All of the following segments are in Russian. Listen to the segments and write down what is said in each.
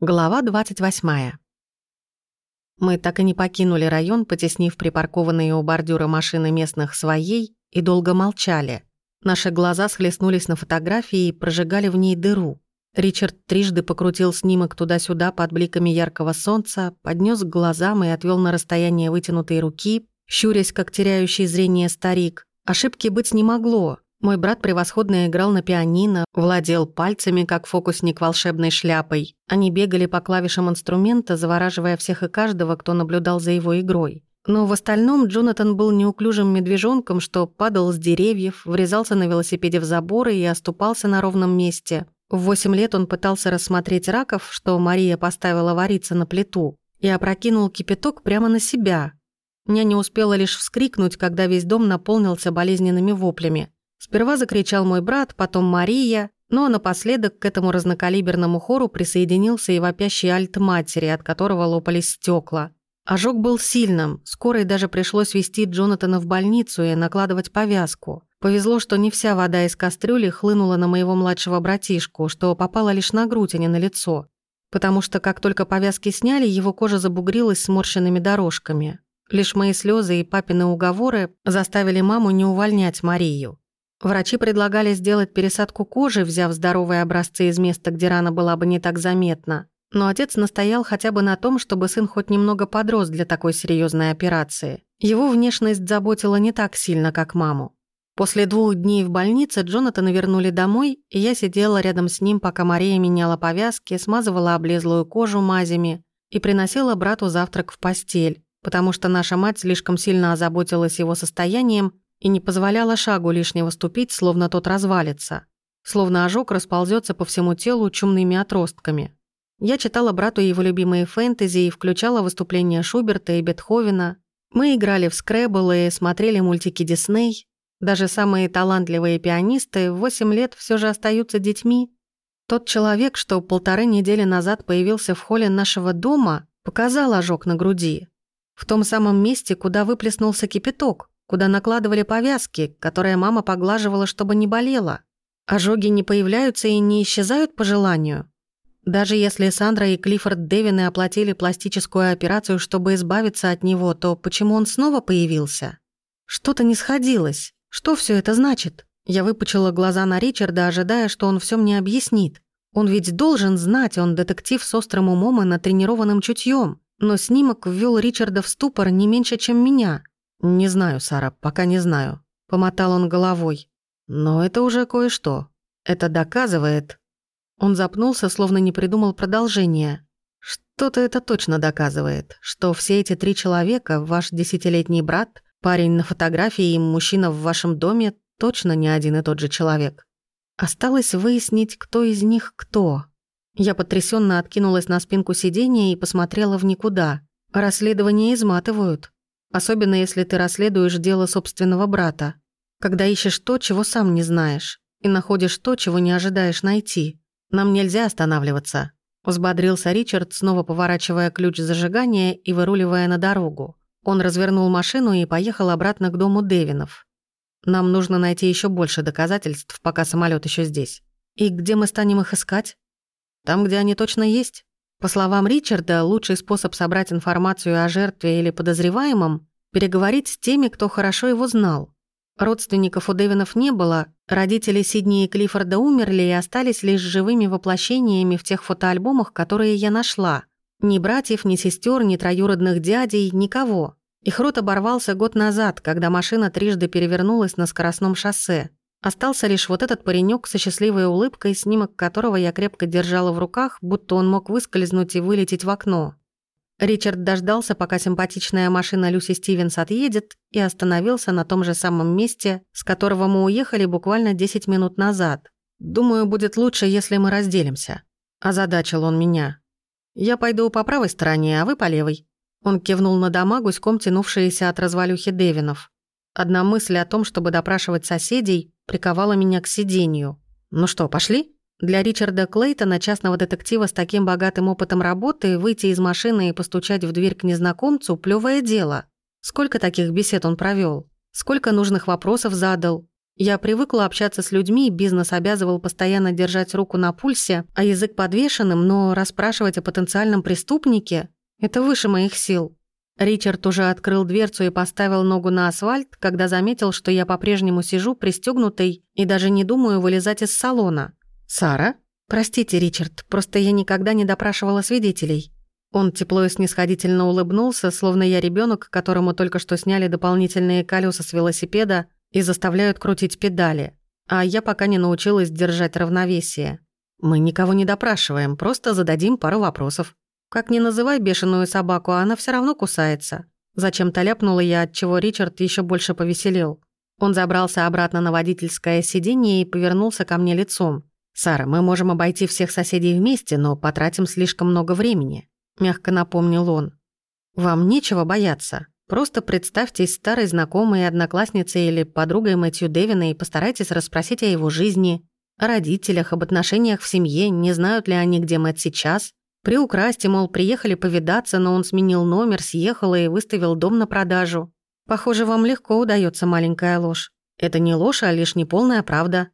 Глава 28. Мы так и не покинули район, потеснив припаркованные у бордюра машины местных своей, и долго молчали. Наши глаза схлестнулись на фотографии и прожигали в ней дыру. Ричард трижды покрутил снимок туда-сюда под бликами яркого солнца, поднес к глазам и отвел на расстояние вытянутой руки, щурясь, как теряющий зрение старик. Ошибки быть не могло. Мой брат превосходно играл на пианино, владел пальцами, как фокусник волшебной шляпой. Они бегали по клавишам инструмента, завораживая всех и каждого, кто наблюдал за его игрой. Но в остальном Джонатан был неуклюжим медвежонком, что падал с деревьев, врезался на велосипеде в заборы и оступался на ровном месте. В восемь лет он пытался рассмотреть раков, что Мария поставила вариться на плиту, и опрокинул кипяток прямо на себя. Няня успела лишь вскрикнуть, когда весь дом наполнился болезненными воплями. Сперва закричал мой брат, потом Мария, но напоследок к этому разнокалиберному хору присоединился и вопящий альт матери, от которого лопались стекла. Ожог был сильным, скорой даже пришлось вести Джонатана в больницу и накладывать повязку. Повезло, что не вся вода из кастрюли хлынула на моего младшего братишку, что попала лишь на грудь, а не на лицо. Потому что как только повязки сняли, его кожа забугрилась сморщенными дорожками. Лишь мои слезы и папины уговоры заставили маму не увольнять Марию. Врачи предлагали сделать пересадку кожи, взяв здоровые образцы из места, где рана была бы не так заметна. Но отец настоял хотя бы на том, чтобы сын хоть немного подрос для такой серьезной операции. Его внешность заботила не так сильно, как маму. После двух дней в больнице Джонатана вернули домой, и я сидела рядом с ним, пока Мария меняла повязки, смазывала облезлую кожу мазями и приносила брату завтрак в постель, потому что наша мать слишком сильно озаботилась его состоянием и не позволяла шагу лишнего ступить, словно тот развалится. Словно ожог расползется по всему телу чумными отростками. Я читала брату его любимые фэнтези и включала выступления Шуберта и Бетховена. Мы играли в скрэбл и смотрели мультики Дисней. Даже самые талантливые пианисты в 8 лет все же остаются детьми. Тот человек, что полторы недели назад появился в холле нашего дома, показал ожог на груди. В том самом месте, куда выплеснулся кипяток куда накладывали повязки, которые мама поглаживала, чтобы не болела. Ожоги не появляются и не исчезают по желанию. Даже если Сандра и Клиффорд Девины оплатили пластическую операцию, чтобы избавиться от него, то почему он снова появился? Что-то не сходилось. Что все это значит? Я выпучила глаза на Ричарда, ожидая, что он все мне объяснит. Он ведь должен знать, он детектив с острым умом и натренированным чутьем. Но снимок ввел Ричарда в ступор не меньше, чем меня. «Не знаю, Сара, пока не знаю», — помотал он головой. «Но это уже кое-что. Это доказывает...» Он запнулся, словно не придумал продолжения. «Что-то это точно доказывает, что все эти три человека, ваш десятилетний брат, парень на фотографии и мужчина в вашем доме, точно не один и тот же человек. Осталось выяснить, кто из них кто». Я потрясенно откинулась на спинку сиденья и посмотрела в никуда. Расследования изматывают. Особенно если ты расследуешь дело собственного брата. Когда ищешь то, чего сам не знаешь. И находишь то, чего не ожидаешь найти. Нам нельзя останавливаться. Взбодрился Ричард, снова поворачивая ключ зажигания и выруливая на дорогу. Он развернул машину и поехал обратно к дому Девинов. Нам нужно найти еще больше доказательств, пока самолет еще здесь. И где мы станем их искать? Там, где они точно есть. По словам Ричарда, лучший способ собрать информацию о жертве или подозреваемом – переговорить с теми, кто хорошо его знал. Родственников у Дэвинов не было, родители Сидни и Клиффорда умерли и остались лишь живыми воплощениями в тех фотоальбомах, которые я нашла. Ни братьев, ни сестер, ни троюродных дядей, никого. Их рот оборвался год назад, когда машина трижды перевернулась на скоростном шоссе. Остался лишь вот этот паренек со счастливой улыбкой, снимок которого я крепко держала в руках, будто он мог выскользнуть и вылететь в окно. Ричард дождался, пока симпатичная машина Люси Стивенс отъедет, и остановился на том же самом месте, с которого мы уехали буквально 10 минут назад. «Думаю, будет лучше, если мы разделимся», – озадачил он меня. «Я пойду по правой стороне, а вы по левой». Он кивнул на дома, гуськом тянувшиеся от развалюхи Девинов. Одна мысль о том, чтобы допрашивать соседей, приковала меня к сиденью. «Ну что, пошли?» Для Ричарда Клейтона, частного детектива с таким богатым опытом работы, выйти из машины и постучать в дверь к незнакомцу – плевое дело. Сколько таких бесед он провел, Сколько нужных вопросов задал. Я привыкла общаться с людьми, бизнес обязывал постоянно держать руку на пульсе, а язык подвешенным, но расспрашивать о потенциальном преступнике – это выше моих сил. Ричард уже открыл дверцу и поставил ногу на асфальт, когда заметил, что я по-прежнему сижу пристегнутой и даже не думаю вылезать из салона. «Сара?» «Простите, Ричард, просто я никогда не допрашивала свидетелей». Он тепло и снисходительно улыбнулся, словно я ребенок, которому только что сняли дополнительные колеса с велосипеда и заставляют крутить педали. А я пока не научилась держать равновесие. Мы никого не допрашиваем, просто зададим пару вопросов. Как ни называй бешеную собаку, она все равно кусается. Зачем-то ляпнула я, от чего Ричард еще больше повеселел. Он забрался обратно на водительское сиденье и повернулся ко мне лицом. «Сара, мы можем обойти всех соседей вместе, но потратим слишком много времени», — мягко напомнил он. «Вам нечего бояться. Просто представьтесь старой знакомой, одноклассницей или подругой Мэтью Дэвина и постарайтесь расспросить о его жизни, о родителях, об отношениях в семье, не знают ли они, где Мэтт сейчас, Приукрасьте, мол, приехали повидаться, но он сменил номер, съехал и выставил дом на продажу. Похоже, вам легко удается маленькая ложь. Это не ложь, а лишь неполная правда.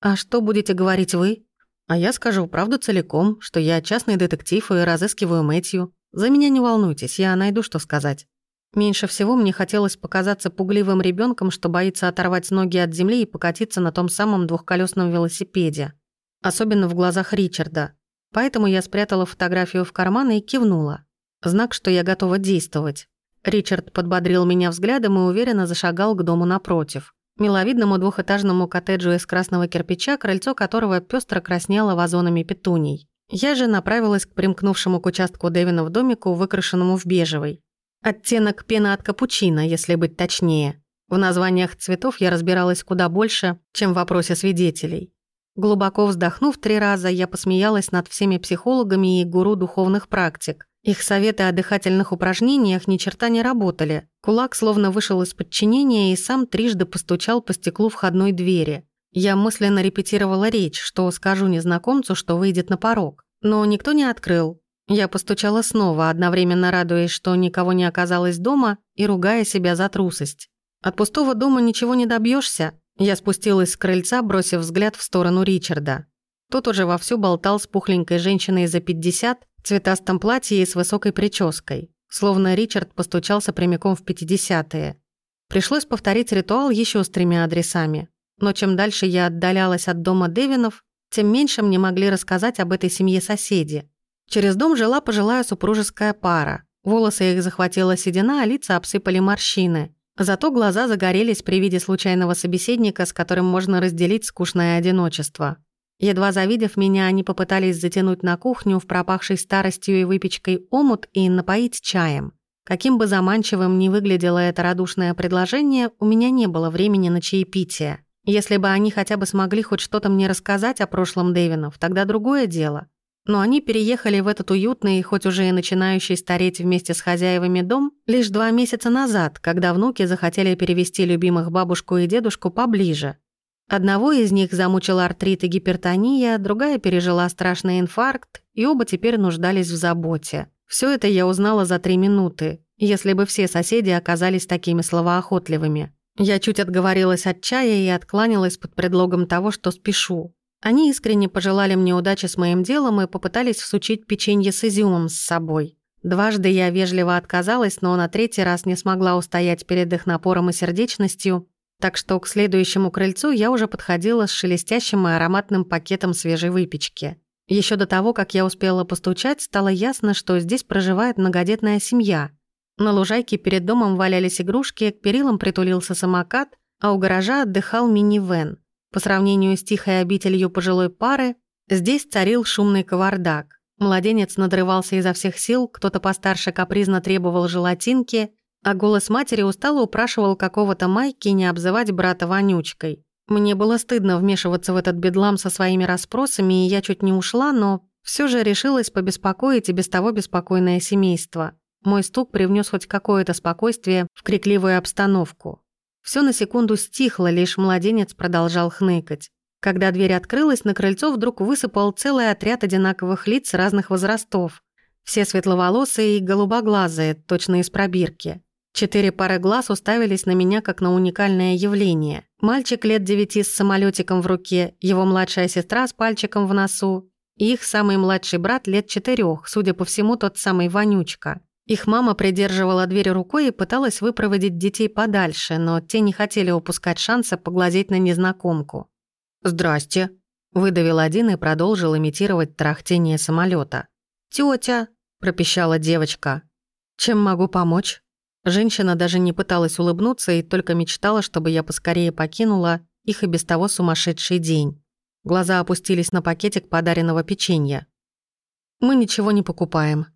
А что будете говорить вы? А я скажу правду целиком, что я частный детектив и разыскиваю Мэтью. За меня не волнуйтесь, я найду, что сказать. Меньше всего мне хотелось показаться пугливым ребенком, что боится оторвать ноги от земли и покатиться на том самом двухколесном велосипеде. Особенно в глазах Ричарда. Поэтому я спрятала фотографию в карман и кивнула. Знак, что я готова действовать. Ричард подбодрил меня взглядом и уверенно зашагал к дому напротив. Миловидному двухэтажному коттеджу из красного кирпича, крыльцо которого пестро краснело вазонами петуний. Я же направилась к примкнувшему к участку Дэвина в домику, выкрашенному в бежевый. Оттенок пена от капучино, если быть точнее. В названиях цветов я разбиралась куда больше, чем в вопросе свидетелей. Глубоко вздохнув три раза, я посмеялась над всеми психологами и гуру духовных практик. Их советы о дыхательных упражнениях ни черта не работали. Кулак словно вышел из подчинения и сам трижды постучал по стеклу входной двери. Я мысленно репетировала речь, что скажу незнакомцу, что выйдет на порог. Но никто не открыл. Я постучала снова, одновременно радуясь, что никого не оказалось дома, и ругая себя за трусость. От пустого дома ничего не добьешься, я спустилась с крыльца, бросив взгляд в сторону Ричарда. Тот уже вовсю болтал с пухленькой женщиной за 50, в цветастом платье и с высокой прической. Словно Ричард постучался прямиком в 50-е. Пришлось повторить ритуал еще с тремя адресами. Но чем дальше я отдалялась от дома Девинов, тем меньше мне могли рассказать об этой семье соседи. Через дом жила пожилая супружеская пара. Волосы их захватила седина, а лица обсыпали морщины. Зато глаза загорелись при виде случайного собеседника, с которым можно разделить скучное одиночество. Едва завидев меня, они попытались затянуть на кухню в пропахшей старостью и выпечкой омут и напоить чаем. Каким бы заманчивым ни выглядело это радушное предложение, у меня не было времени на чаепитие. Если бы они хотя бы смогли хоть что-то мне рассказать о прошлом Дэвинов, тогда другое дело. Но они переехали в этот уютный, хоть уже и начинающий стареть вместе с хозяевами дом, лишь два месяца назад, когда внуки захотели перевести любимых бабушку и дедушку поближе. Одного из них замучил артрит и гипертония, другая пережила страшный инфаркт, и оба теперь нуждались в заботе. Все это я узнала за три минуты, если бы все соседи оказались такими словоохотливыми. Я чуть отговорилась от чая и откланялась под предлогом того, что спешу. Они искренне пожелали мне удачи с моим делом и попытались всучить печенье с изюмом с собой. Дважды я вежливо отказалась, но на третий раз не смогла устоять перед их напором и сердечностью, так что к следующему крыльцу я уже подходила с шелестящим и ароматным пакетом свежей выпечки. Еще до того, как я успела постучать, стало ясно, что здесь проживает многодетная семья. На лужайке перед домом валялись игрушки, к перилам притулился самокат, а у гаража отдыхал мини-вен. По сравнению с тихой обителью пожилой пары, здесь царил шумный кавардак. Младенец надрывался изо всех сил, кто-то постарше капризно требовал желатинки, а голос матери устало упрашивал какого-то Майки не обзывать брата вонючкой. Мне было стыдно вмешиваться в этот бедлам со своими расспросами, и я чуть не ушла, но все же решилась побеспокоить и без того беспокойное семейство. Мой стук привнес хоть какое-то спокойствие в крикливую обстановку. Все на секунду стихло, лишь младенец продолжал хныкать. Когда дверь открылась, на крыльцо вдруг высыпал целый отряд одинаковых лиц разных возрастов. Все светловолосые и голубоглазые, точно из пробирки. Четыре пары глаз уставились на меня как на уникальное явление. Мальчик лет девяти с самолетиком в руке, его младшая сестра с пальчиком в носу, и их самый младший брат лет четырех, судя по всему, тот самый Вонючка. Их мама придерживала дверь рукой и пыталась выпроводить детей подальше, но те не хотели упускать шанса поглазеть на незнакомку. «Здрасте», — выдавил один и продолжил имитировать трахтение самолета. «Тётя», — пропищала девочка. «Чем могу помочь?» Женщина даже не пыталась улыбнуться и только мечтала, чтобы я поскорее покинула их и без того сумасшедший день. Глаза опустились на пакетик подаренного печенья. «Мы ничего не покупаем».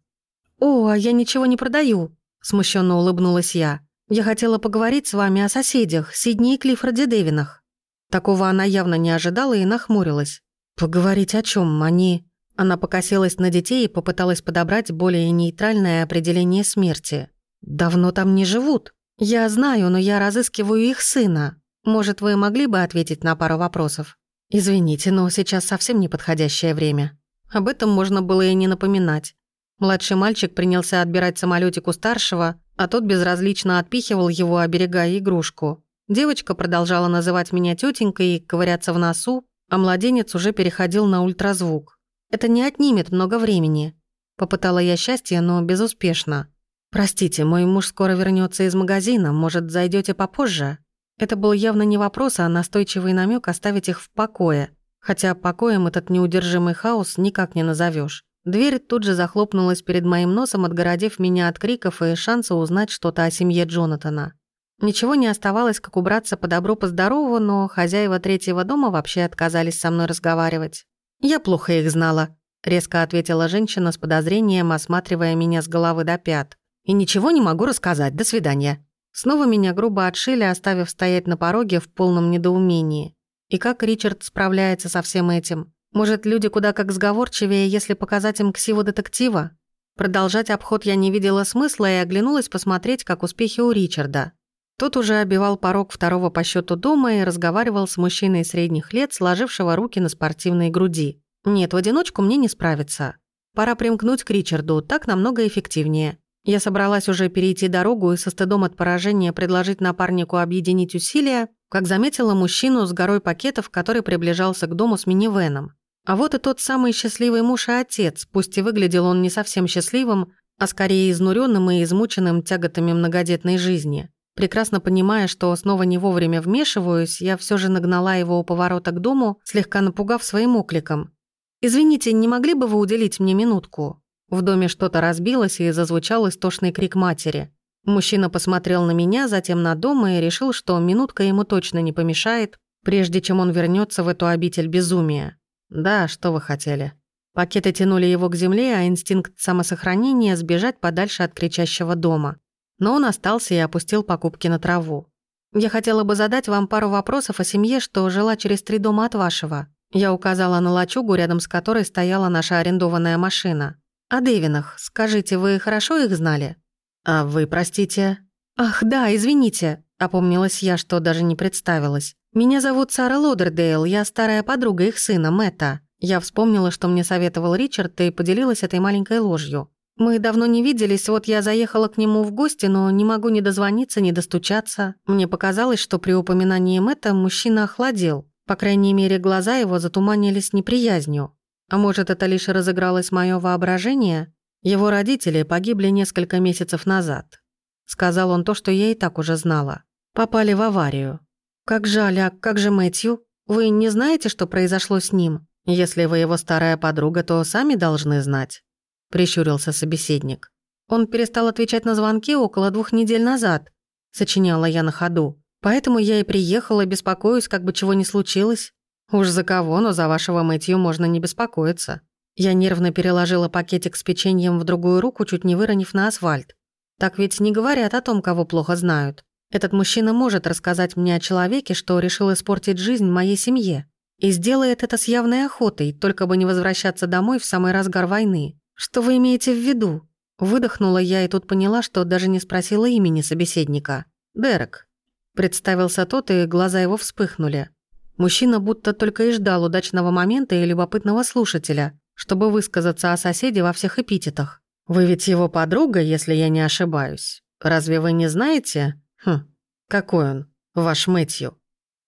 «О, а я ничего не продаю», — смущенно улыбнулась я. «Я хотела поговорить с вами о соседях, Сидни и Клиффорде Дэвинах». Такого она явно не ожидала и нахмурилась. «Поговорить о чем? Они...» Она покосилась на детей и попыталась подобрать более нейтральное определение смерти. «Давно там не живут. Я знаю, но я разыскиваю их сына. Может, вы могли бы ответить на пару вопросов?» «Извините, но сейчас совсем неподходящее время. Об этом можно было и не напоминать. Младший мальчик принялся отбирать самолетик у старшего, а тот безразлично отпихивал его, оберегая игрушку. Девочка продолжала называть меня тетенькой и ковыряться в носу, а младенец уже переходил на ультразвук. Это не отнимет много времени. Попытала я счастье, но безуспешно. «Простите, мой муж скоро вернется из магазина, может, зайдете попозже?» Это был явно не вопрос, а настойчивый намек оставить их в покое. Хотя покоем этот неудержимый хаос никак не назовешь. Дверь тут же захлопнулась перед моим носом, отгородив меня от криков и шанса узнать что-то о семье Джонатана. Ничего не оставалось, как убраться по добру по здорову, но хозяева третьего дома вообще отказались со мной разговаривать. «Я плохо их знала», — резко ответила женщина с подозрением, осматривая меня с головы до пят. «И ничего не могу рассказать. До свидания». Снова меня грубо отшили, оставив стоять на пороге в полном недоумении. И как Ричард справляется со всем этим? Может, люди куда как сговорчивее, если показать им ксиву детектива? Продолжать обход я не видела смысла и оглянулась посмотреть, как успехи у Ричарда. Тот уже обивал порог второго по счету дома и разговаривал с мужчиной средних лет, сложившего руки на спортивной груди. Нет, в одиночку мне не справиться. Пора примкнуть к Ричарду, так намного эффективнее. Я собралась уже перейти дорогу и со стыдом от поражения предложить напарнику объединить усилия, как заметила мужчину с горой пакетов, который приближался к дому с минивеном. А вот и тот самый счастливый муж и отец, пусть и выглядел он не совсем счастливым, а скорее изнуренным и измученным тяготами многодетной жизни. Прекрасно понимая, что снова не вовремя вмешиваюсь, я все же нагнала его у поворота к дому, слегка напугав своим окликом. «Извините, не могли бы вы уделить мне минутку?» В доме что-то разбилось и зазвучал истошный крик матери. Мужчина посмотрел на меня, затем на дом и решил, что минутка ему точно не помешает, прежде чем он вернется в эту обитель безумия. «Да, что вы хотели?» Пакеты тянули его к земле, а инстинкт самосохранения – сбежать подальше от кричащего дома. Но он остался и опустил покупки на траву. «Я хотела бы задать вам пару вопросов о семье, что жила через три дома от вашего». Я указала на лачугу, рядом с которой стояла наша арендованная машина. «О Дэвинах. Скажите, вы хорошо их знали?» «А вы, простите?» «Ах, да, извините», — опомнилась я, что даже не представилась. «Меня зовут Сара Лодердейл, я старая подруга их сына, Мэтта. Я вспомнила, что мне советовал Ричард, и поделилась этой маленькой ложью. Мы давно не виделись, вот я заехала к нему в гости, но не могу ни дозвониться, ни достучаться. Мне показалось, что при упоминании Мэтта мужчина охладел. По крайней мере, глаза его затуманились неприязнью. А может, это лишь разыгралось мое воображение? Его родители погибли несколько месяцев назад. Сказал он то, что я и так уже знала. Попали в аварию. Как жаль, а как же Мэтью? Вы не знаете, что произошло с ним? Если вы его старая подруга, то сами должны знать. Прищурился собеседник. Он перестал отвечать на звонки около двух недель назад. Сочиняла я на ходу. Поэтому я и приехала, беспокоюсь, как бы чего ни случилось. «Уж за кого, но за вашего Мэтью можно не беспокоиться». Я нервно переложила пакетик с печеньем в другую руку, чуть не выронив на асфальт. Так ведь не говорят о том, кого плохо знают. Этот мужчина может рассказать мне о человеке, что решил испортить жизнь моей семье. И сделает это с явной охотой, только бы не возвращаться домой в самый разгар войны. Что вы имеете в виду? Выдохнула я и тут поняла, что даже не спросила имени собеседника. «Дерек». Представился тот, и глаза его вспыхнули. Мужчина будто только и ждал удачного момента и любопытного слушателя, чтобы высказаться о соседе во всех эпитетах. «Вы ведь его подруга, если я не ошибаюсь. Разве вы не знаете? Хм, какой он, ваш Мэтью?»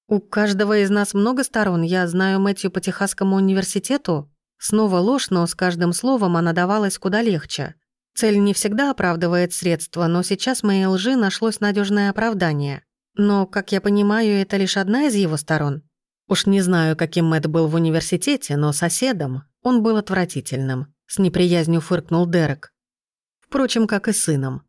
«У каждого из нас много сторон. Я знаю Мэтью по Техасскому университету». Снова ложь, но с каждым словом она давалась куда легче. Цель не всегда оправдывает средства, но сейчас моей лжи нашлось надежное оправдание. Но, как я понимаю, это лишь одна из его сторон. Уж не знаю, каким Мэтт был в университете, но соседом он был отвратительным. С неприязнью фыркнул Дерек. Впрочем, как и сыном.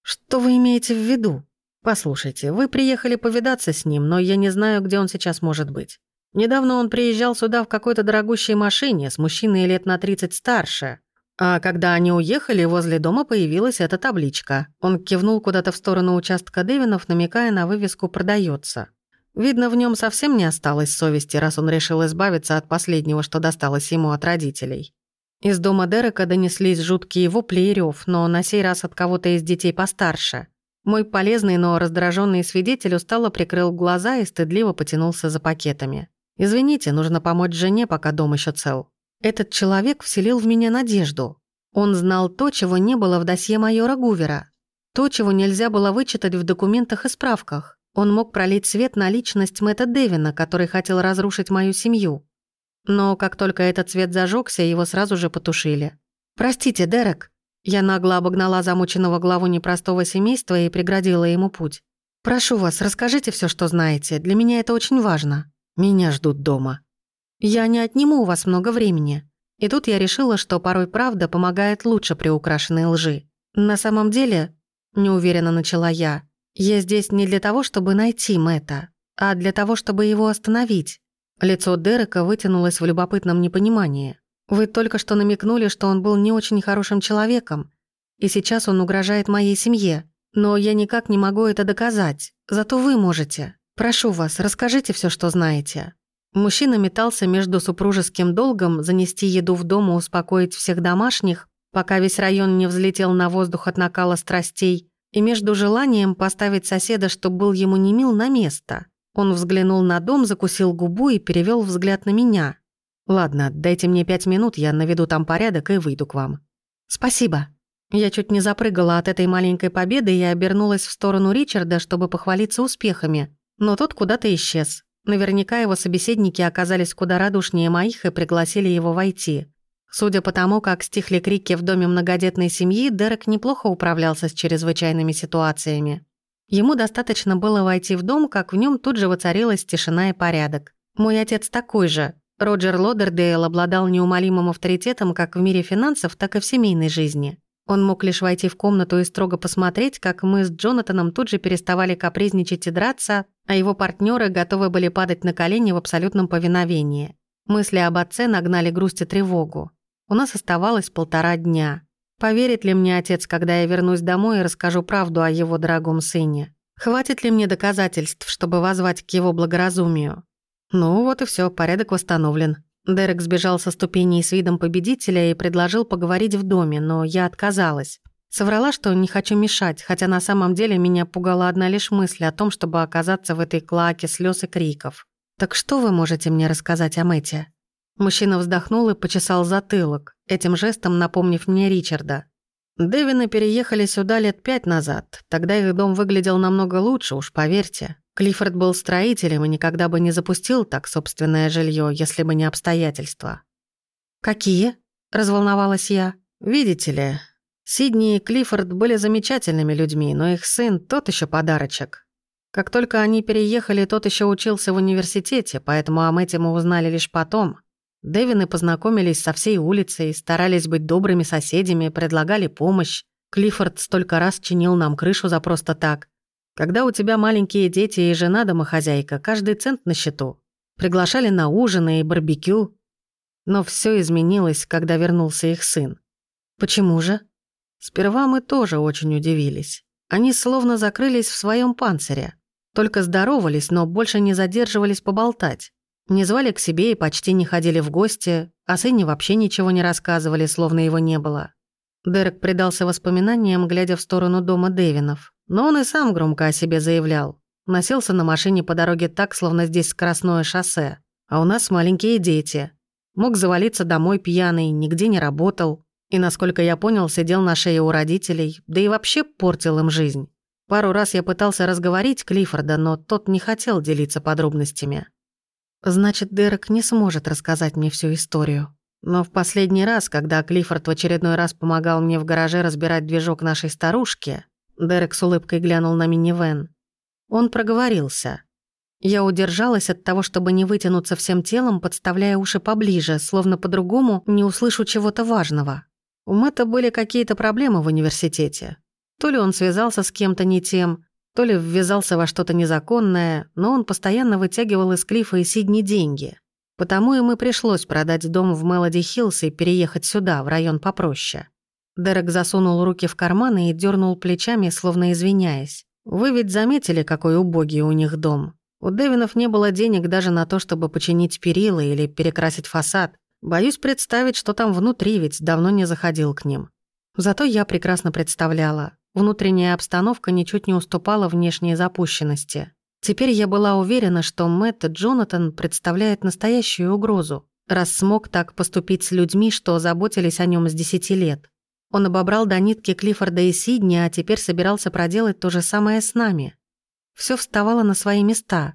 Что вы имеете в виду? Послушайте, вы приехали повидаться с ним, но я не знаю, где он сейчас может быть. Недавно он приезжал сюда в какой-то дорогущей машине с мужчиной лет на 30 старше. А когда они уехали, возле дома появилась эта табличка. Он кивнул куда-то в сторону участка Дэвинов, намекая на вывеску «Продается». Видно, в нем совсем не осталось совести, раз он решил избавиться от последнего, что досталось ему от родителей. Из дома Дерека донеслись жуткие вопли и рёв, но на сей раз от кого-то из детей постарше. Мой полезный, но раздраженный свидетель устало прикрыл глаза и стыдливо потянулся за пакетами. «Извините, нужно помочь жене, пока дом еще цел». Этот человек вселил в меня надежду. Он знал то, чего не было в досье майора Гувера. То, чего нельзя было вычитать в документах и справках. Он мог пролить свет на личность Мэтта Дэвина, который хотел разрушить мою семью. Но как только этот свет зажегся, его сразу же потушили. «Простите, Дерек». Я нагло обогнала замученного главу непростого семейства и преградила ему путь. «Прошу вас, расскажите все, что знаете. Для меня это очень важно. Меня ждут дома». Я не отниму у вас много времени. И тут я решила, что порой правда помогает лучше при украшенной лжи. На самом деле, неуверенно начала я, я здесь не для того, чтобы найти Мэтта, а для того, чтобы его остановить. Лицо Дерека вытянулось в любопытном непонимании. Вы только что намекнули, что он был не очень хорошим человеком, и сейчас он угрожает моей семье. Но я никак не могу это доказать. Зато вы можете. Прошу вас, расскажите все, что знаете. Мужчина метался между супружеским долгом занести еду в дом и успокоить всех домашних, пока весь район не взлетел на воздух от накала страстей, и между желанием поставить соседа, чтоб был ему не мил, на место. Он взглянул на дом, закусил губу и перевел взгляд на меня. «Ладно, дайте мне пять минут, я наведу там порядок и выйду к вам». «Спасибо». Я чуть не запрыгала от этой маленькой победы и обернулась в сторону Ричарда, чтобы похвалиться успехами, но тот куда-то исчез. Наверняка его собеседники оказались куда радушнее моих и пригласили его войти. Судя по тому, как стихли крики в доме многодетной семьи, Дерек неплохо управлялся с чрезвычайными ситуациями. Ему достаточно было войти в дом, как в нем тут же воцарилась тишина и порядок. Мой отец такой же. Роджер Лодердейл обладал неумолимым авторитетом как в мире финансов, так и в семейной жизни. Он мог лишь войти в комнату и строго посмотреть, как мы с Джонатаном тут же переставали капризничать и драться, а его партнеры готовы были падать на колени в абсолютном повиновении. Мысли об отце нагнали грусть и тревогу. У нас оставалось полтора дня. Поверит ли мне отец, когда я вернусь домой и расскажу правду о его дорогом сыне? Хватит ли мне доказательств, чтобы возвать к его благоразумию? Ну вот и все, порядок восстановлен. Дерек сбежал со ступеней с видом победителя и предложил поговорить в доме, но я отказалась. Соврала, что не хочу мешать, хотя на самом деле меня пугала одна лишь мысль о том, чтобы оказаться в этой клаке слез и криков. «Так что вы можете мне рассказать о Мэте?» Мужчина вздохнул и почесал затылок, этим жестом напомнив мне Ричарда. Дэвины переехали сюда лет пять назад. Тогда их дом выглядел намного лучше, уж поверьте. Клиффорд был строителем и никогда бы не запустил так собственное жилье, если бы не обстоятельства. «Какие?» – разволновалась я. «Видите ли, Сидни и Клиффорд были замечательными людьми, но их сын – тот еще подарочек. Как только они переехали, тот еще учился в университете, поэтому о Мэте мы узнали лишь потом. Дэвины познакомились со всей улицей, старались быть добрыми соседями, предлагали помощь. Клиффорд столько раз чинил нам крышу за просто так. Когда у тебя маленькие дети и жена домохозяйка, каждый цент на счету. Приглашали на ужины и барбекю. Но все изменилось, когда вернулся их сын. Почему же? Сперва мы тоже очень удивились. Они словно закрылись в своем панцире. Только здоровались, но больше не задерживались поболтать. Не звали к себе и почти не ходили в гости, о сыне вообще ничего не рассказывали, словно его не было. Дерек предался воспоминаниям, глядя в сторону дома Дэвинов. Но он и сам громко о себе заявлял. Носился на машине по дороге так, словно здесь скоростное шоссе. А у нас маленькие дети. Мог завалиться домой пьяный, нигде не работал. И, насколько я понял, сидел на шее у родителей, да и вообще портил им жизнь. Пару раз я пытался разговорить Клиффорда, но тот не хотел делиться подробностями. Значит, Дерек не сможет рассказать мне всю историю. Но в последний раз, когда Клиффорд в очередной раз помогал мне в гараже разбирать движок нашей старушки, Дерек с улыбкой глянул на минивэн. Он проговорился. Я удержалась от того, чтобы не вытянуться всем телом, подставляя уши поближе, словно по-другому не услышу чего-то важного. У Мэтта были какие-то проблемы в университете. То ли он связался с кем-то не тем, то ли ввязался во что-то незаконное, но он постоянно вытягивал из Клифа и Сидни деньги. Потому им и пришлось продать дом в Мелоди Хиллс и переехать сюда, в район попроще. Дерек засунул руки в карманы и дернул плечами, словно извиняясь. «Вы ведь заметили, какой убогий у них дом? У Девинов не было денег даже на то, чтобы починить перила или перекрасить фасад. Боюсь представить, что там внутри, ведь давно не заходил к ним. Зато я прекрасно представляла. Внутренняя обстановка ничуть не уступала внешней запущенности. Теперь я была уверена, что Мэтт Джонатан представляет настоящую угрозу, раз смог так поступить с людьми, что заботились о нем с десяти лет. Он обобрал до нитки Клиффорда и Сидни, а теперь собирался проделать то же самое с нами. Все вставало на свои места.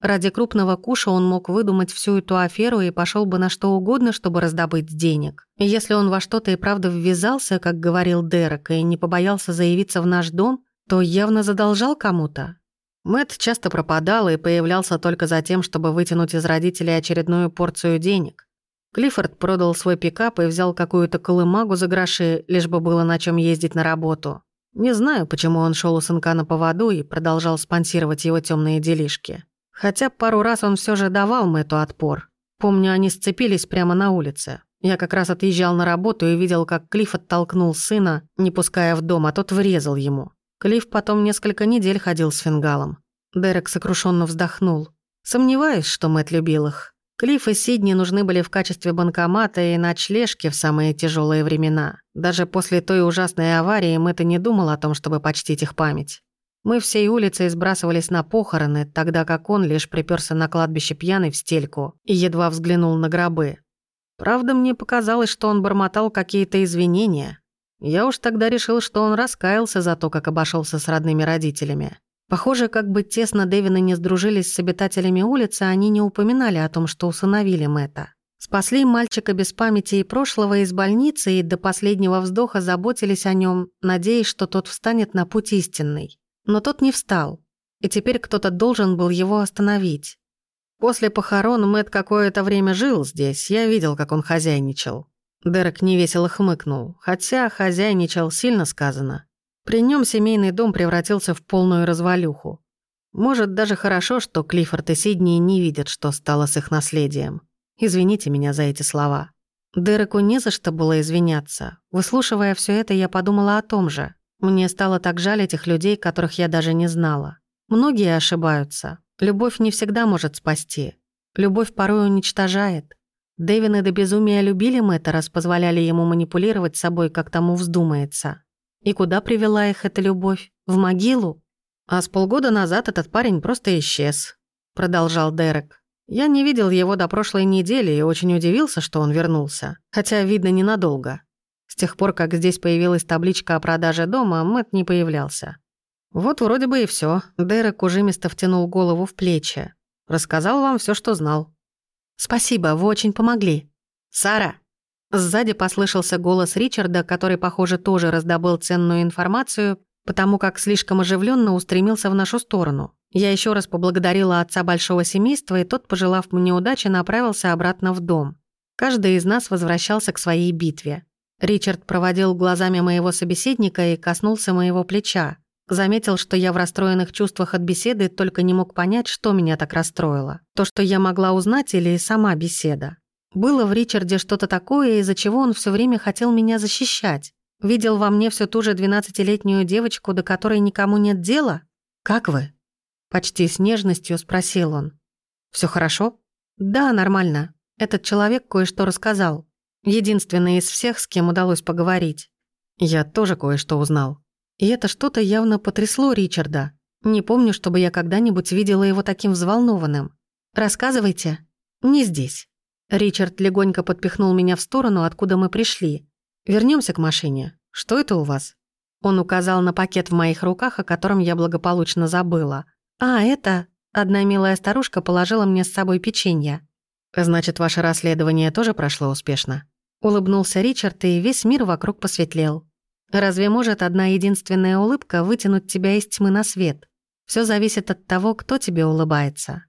Ради крупного куша он мог выдумать всю эту аферу и пошел бы на что угодно, чтобы раздобыть денег. Если он во что-то и правда ввязался, как говорил Дерек, и не побоялся заявиться в наш дом, то явно задолжал кому-то. Мэт часто пропадал и появлялся только за тем, чтобы вытянуть из родителей очередную порцию денег. Клиффорд продал свой пикап и взял какую-то колымагу за гроши, лишь бы было на чем ездить на работу. Не знаю, почему он шел у сынка на поводу и продолжал спонсировать его темные делишки. Хотя пару раз он все же давал Мэтту отпор. Помню, они сцепились прямо на улице. Я как раз отъезжал на работу и видел, как Клифф оттолкнул сына, не пуская в дом, а тот врезал ему. Клифф потом несколько недель ходил с фингалом. Дерек сокрушенно вздохнул. Сомневаюсь, что Мэтт любил их. Клифф и Сидни нужны были в качестве банкомата и ночлежки в самые тяжелые времена. Даже после той ужасной аварии Мэтт не думал о том, чтобы почтить их память. Мы всей улицей сбрасывались на похороны, тогда как он лишь приперся на кладбище пьяный в стельку и едва взглянул на гробы. Правда, мне показалось, что он бормотал какие-то извинения. Я уж тогда решил, что он раскаялся за то, как обошелся с родными родителями. Похоже, как бы тесно Дэвины не сдружились с обитателями улицы, они не упоминали о том, что усыновили Мэтта. Спасли мальчика без памяти и прошлого из больницы и до последнего вздоха заботились о нем, надеясь, что тот встанет на путь истинный. Но тот не встал, и теперь кто-то должен был его остановить. После похорон Мэт какое-то время жил здесь, я видел, как он хозяйничал. Дерек невесело хмыкнул, хотя хозяйничал сильно сказано. При нем семейный дом превратился в полную развалюху. Может, даже хорошо, что Клиффорд и Сидни не видят, что стало с их наследием. Извините меня за эти слова. Дереку не за что было извиняться. Выслушивая все это, я подумала о том же. Мне стало так жаль этих людей, которых я даже не знала. Многие ошибаются. Любовь не всегда может спасти. Любовь порой уничтожает. Дэвины до безумия любили Мэтта, раз позволяли ему манипулировать собой, как тому вздумается. И куда привела их эта любовь? В могилу? А с полгода назад этот парень просто исчез, продолжал Дерек. Я не видел его до прошлой недели и очень удивился, что он вернулся. Хотя, видно, ненадолго. С тех пор, как здесь появилась табличка о продаже дома, Мэтт не появлялся. Вот вроде бы и все. Дерек ужимисто втянул голову в плечи. Рассказал вам все, что знал. «Спасибо, вы очень помогли. Сара!» Сзади послышался голос Ричарда, который, похоже, тоже раздобыл ценную информацию, потому как слишком оживленно устремился в нашу сторону. Я еще раз поблагодарила отца большого семейства, и тот, пожелав мне удачи, направился обратно в дом. Каждый из нас возвращался к своей битве. Ричард проводил глазами моего собеседника и коснулся моего плеча. Заметил, что я в расстроенных чувствах от беседы, только не мог понять, что меня так расстроило. То, что я могла узнать, или сама беседа. Было в Ричарде что-то такое, из-за чего он все время хотел меня защищать. Видел во мне всю ту же двенадцатилетнюю девочку, до которой никому нет дела? Как вы? Почти с нежностью спросил он. Все хорошо? Да, нормально. Этот человек кое-что рассказал. Единственный из всех, с кем удалось поговорить. Я тоже кое-что узнал. И это что-то явно потрясло Ричарда. Не помню, чтобы я когда-нибудь видела его таким взволнованным. Рассказывайте. Не здесь. Ричард легонько подпихнул меня в сторону, откуда мы пришли. Вернемся к машине. Что это у вас?» Он указал на пакет в моих руках, о котором я благополучно забыла. «А, это...» Одна милая старушка положила мне с собой печенье. «Значит, ваше расследование тоже прошло успешно?» Улыбнулся Ричард, и весь мир вокруг посветлел. «Разве может одна единственная улыбка вытянуть тебя из тьмы на свет? Все зависит от того, кто тебе улыбается».